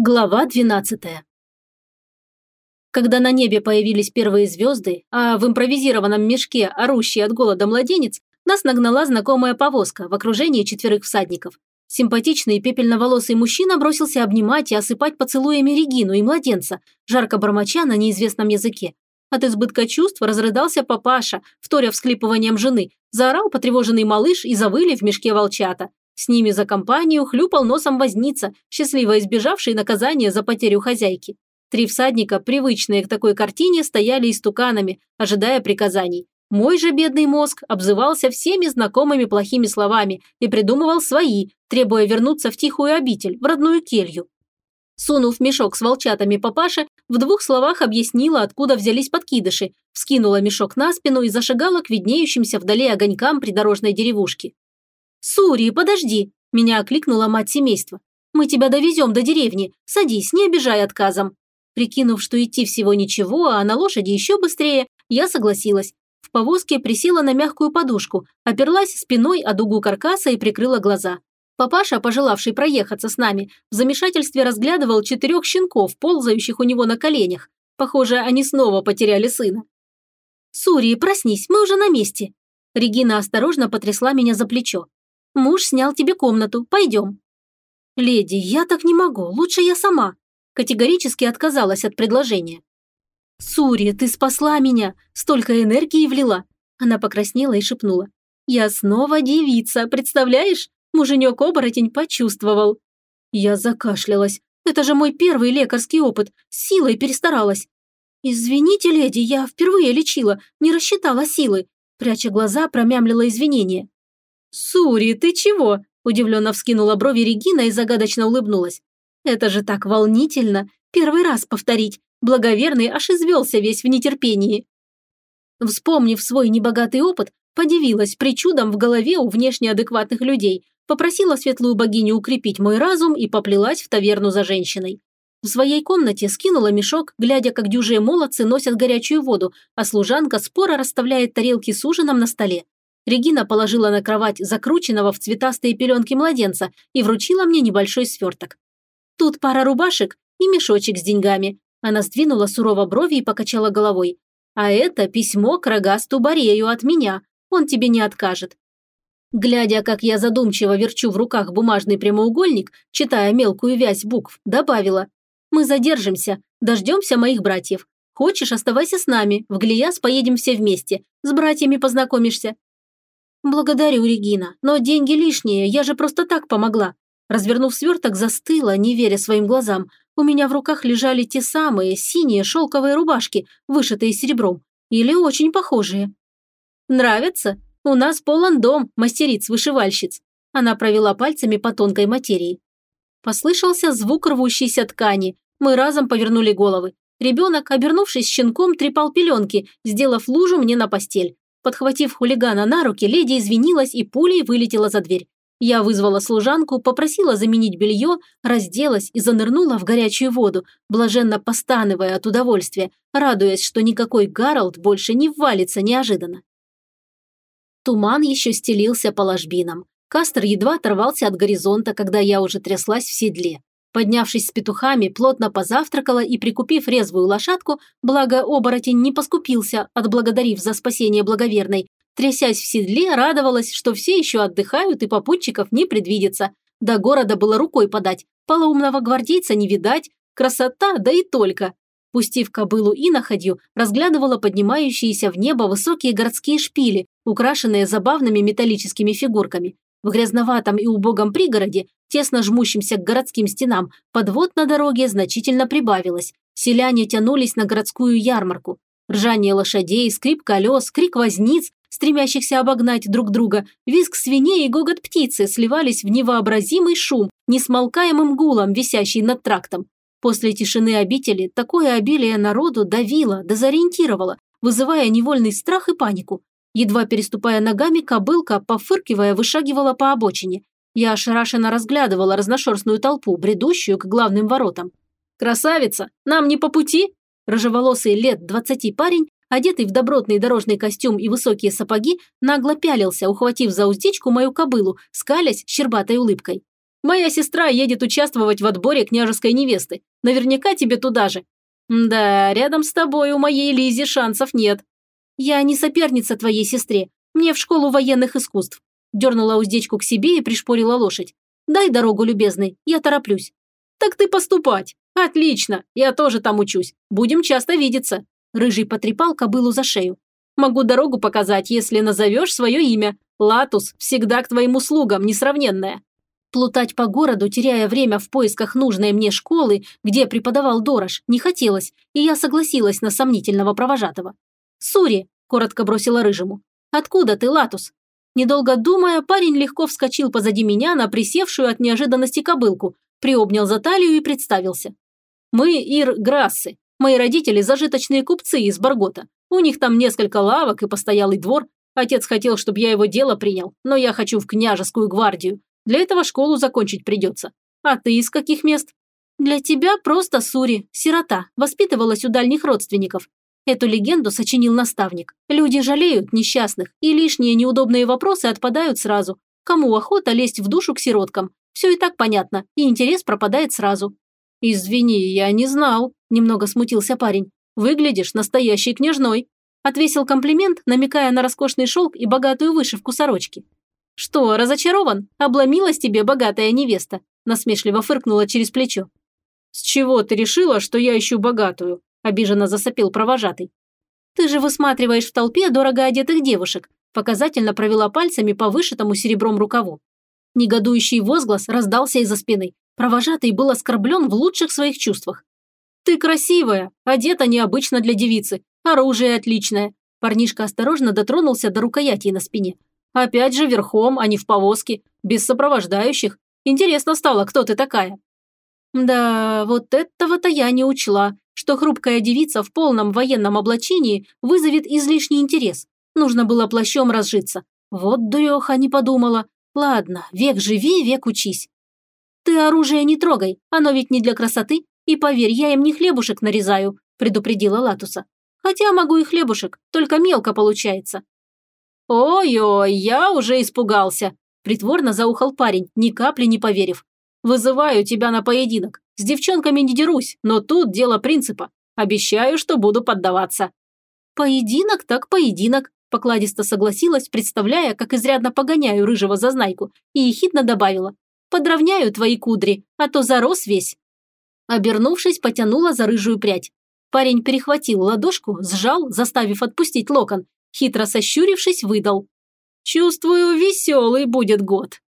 Глава 12 Когда на небе появились первые звезды, а в импровизированном мешке орущий от голода младенец, нас нагнала знакомая повозка в окружении четверых всадников. Симпатичный пепельноволосый мужчина бросился обнимать и осыпать поцелуями Регину и младенца, жарко бормоча на неизвестном языке. От избытка чувств разрыдался папаша, вторя всхлипыванием жены, заорал потревоженный малыш и завыли в мешке волчата. С ними за компанию хлюпал носом возница, счастливо избежавший наказания за потерю хозяйки. Три всадника, привычные к такой картине, стояли истуканами, ожидая приказаний. Мой же бедный мозг обзывался всеми знакомыми плохими словами и придумывал свои, требуя вернуться в тихую обитель, в родную келью. Сунув мешок с волчатами папаше, в двух словах объяснила, откуда взялись подкидыши, вскинула мешок на спину и зашагала к виднеющимся вдали огонькам придорожной деревушки. «Сури, подожди!» – меня окликнула мать семейства. «Мы тебя довезем до деревни. Садись, не обижай отказом». Прикинув, что идти всего ничего, а на лошади еще быстрее, я согласилась. В повозке присела на мягкую подушку, оперлась спиной о дугу каркаса и прикрыла глаза. Папаша, пожелавший проехаться с нами, в замешательстве разглядывал четырех щенков, ползающих у него на коленях. Похоже, они снова потеряли сына. «Сури, проснись, мы уже на месте». Регина осторожно потрясла меня за плечо. Муж снял тебе комнату. Пойдем». «Леди, я так не могу. Лучше я сама». Категорически отказалась от предложения. «Сури, ты спасла меня. Столько энергии влила». Она покраснела и шепнула. «Я снова девица, представляешь? Муженек-оборотень почувствовал». Я закашлялась. Это же мой первый лекарский опыт. Силой перестаралась. «Извините, леди, я впервые лечила, не рассчитала силы», пряча глаза, промямлила извинения. «Сури, ты чего?» – удивленно вскинула брови Регина и загадочно улыбнулась. «Это же так волнительно! Первый раз повторить! Благоверный аж извелся весь в нетерпении!» Вспомнив свой небогатый опыт, подивилась причудом в голове у внешне адекватных людей, попросила светлую богиню укрепить мой разум и поплелась в таверну за женщиной. В своей комнате скинула мешок, глядя, как дюжие молодцы носят горячую воду, а служанка споро расставляет тарелки с ужином на столе. Регина положила на кровать закрученного в цветастые пеленки младенца и вручила мне небольшой сверток. Тут пара рубашек и мешочек с деньгами. Она сдвинула сурово брови и покачала головой. А это письмо к рогасту Борею от меня. Он тебе не откажет. Глядя, как я задумчиво верчу в руках бумажный прямоугольник, читая мелкую вязь букв, добавила. «Мы задержимся, дождемся моих братьев. Хочешь, оставайся с нами, в Глияс поедем все вместе, с братьями познакомишься. «Благодарю, Регина, но деньги лишние, я же просто так помогла». Развернув сверток, застыла, не веря своим глазам. У меня в руках лежали те самые синие шелковые рубашки, вышитые серебром, или очень похожие. «Нравится? У нас полон дом мастериц-вышивальщиц». Она провела пальцами по тонкой материи. Послышался звук рвущейся ткани. Мы разом повернули головы. Ребенок, обернувшись щенком, трепал пеленки, сделав лужу мне на постель. Подхватив хулигана на руки, леди извинилась и пулей вылетела за дверь. Я вызвала служанку, попросила заменить белье, разделась и занырнула в горячую воду, блаженно постанывая от удовольствия, радуясь, что никакой Гарольд больше не ввалится неожиданно. Туман еще стелился по ложбинам. Кастер едва оторвался от горизонта, когда я уже тряслась в седле. Поднявшись с петухами, плотно позавтракала и, прикупив резвую лошадку, благо оборотень не поскупился, отблагодарив за спасение благоверной, трясясь в седле, радовалась, что все еще отдыхают и попутчиков не предвидится. До города было рукой подать, полоумного гвардейца не видать, красота, да и только. Пустив кобылу и находью, разглядывала поднимающиеся в небо высокие городские шпили, украшенные забавными металлическими фигурками. В грязноватом и убогом пригороде, тесно жмущемся к городским стенам, подвод на дороге значительно прибавилось. Селяне тянулись на городскую ярмарку. Ржание лошадей, скрип колес, крик возниц, стремящихся обогнать друг друга, визг свиней и гогот птицы сливались в невообразимый шум, несмолкаемым гулом, висящий над трактом. После тишины обители такое обилие народу давило, дезориентировало, вызывая невольный страх и панику. Едва переступая ногами, кобылка, пофыркивая, вышагивала по обочине. Я ошарашенно разглядывала разношерстную толпу, бредущую к главным воротам. «Красавица! Нам не по пути?» Рыжеволосый лет двадцати парень, одетый в добротный дорожный костюм и высокие сапоги, нагло пялился, ухватив за уздечку мою кобылу, скалясь щербатой улыбкой. Моя сестра едет участвовать в отборе княжеской невесты. Наверняка тебе туда же. Да, рядом с тобой у моей Лизи шансов нет. Я не соперница твоей сестре. Мне в школу военных искусств. Дернула уздечку к себе и пришпорила лошадь. Дай дорогу, любезный, я тороплюсь. Так ты поступать. Отлично, я тоже там учусь. Будем часто видеться. Рыжий потрепал кобылу за шею. Могу дорогу показать, если назовешь свое имя. Латус всегда к твоим услугам, несравненная. Плутать по городу, теряя время в поисках нужной мне школы, где преподавал Дорош, не хотелось, и я согласилась на сомнительного провожатого. «Сури», – коротко бросила Рыжему, – «откуда ты, Латус?» Недолго думая, парень легко вскочил позади меня на присевшую от неожиданности кобылку, приобнял за талию и представился. «Мы Ир Грассы. Мои родители – зажиточные купцы из Баргота. У них там несколько лавок и постоялый двор. Отец хотел, чтобы я его дело принял, но я хочу в княжескую гвардию. Для этого школу закончить придется. А ты из каких мест? Для тебя просто Сури, сирота, воспитывалась у дальних родственников. Эту легенду сочинил наставник. Люди жалеют несчастных, и лишние неудобные вопросы отпадают сразу. Кому охота лезть в душу к сироткам? Все и так понятно, и интерес пропадает сразу. «Извини, я не знал», – немного смутился парень. «Выглядишь настоящей княжной». Отвесил комплимент, намекая на роскошный шелк и богатую вышивку сорочки. «Что, разочарован? Обломилась тебе богатая невеста?» насмешливо фыркнула через плечо. «С чего ты решила, что я ищу богатую?» Обиженно засопил провожатый. «Ты же высматриваешь в толпе дорого одетых девушек», показательно провела пальцами по вышитому серебром рукаву. Негодующий возглас раздался из-за спины. Провожатый был оскорблен в лучших своих чувствах. «Ты красивая, одета необычно для девицы, оружие отличное». Парнишка осторожно дотронулся до рукояти на спине. Опять же верхом, а не в повозке, без сопровождающих. Интересно стало, кто ты такая. Да, вот этого-то я не учла, что хрупкая девица в полном военном облачении вызовет излишний интерес. Нужно было плащом разжиться. Вот дуреха не подумала. Ладно, век живи, век учись. Ты оружие не трогай, оно ведь не для красоты. И поверь, я им не хлебушек нарезаю, предупредила Латуса. Хотя могу и хлебушек, только мелко получается. «Ой-ой, я уже испугался!» – притворно заухал парень, ни капли не поверив. «Вызываю тебя на поединок. С девчонками не дерусь, но тут дело принципа. Обещаю, что буду поддаваться». «Поединок так поединок», – покладисто согласилась, представляя, как изрядно погоняю рыжего зазнайку, и ехидно добавила. «Подровняю твои кудри, а то зарос весь». Обернувшись, потянула за рыжую прядь. Парень перехватил ладошку, сжал, заставив отпустить локон, Хитро сощурившись, выдал. «Чувствую, веселый будет год».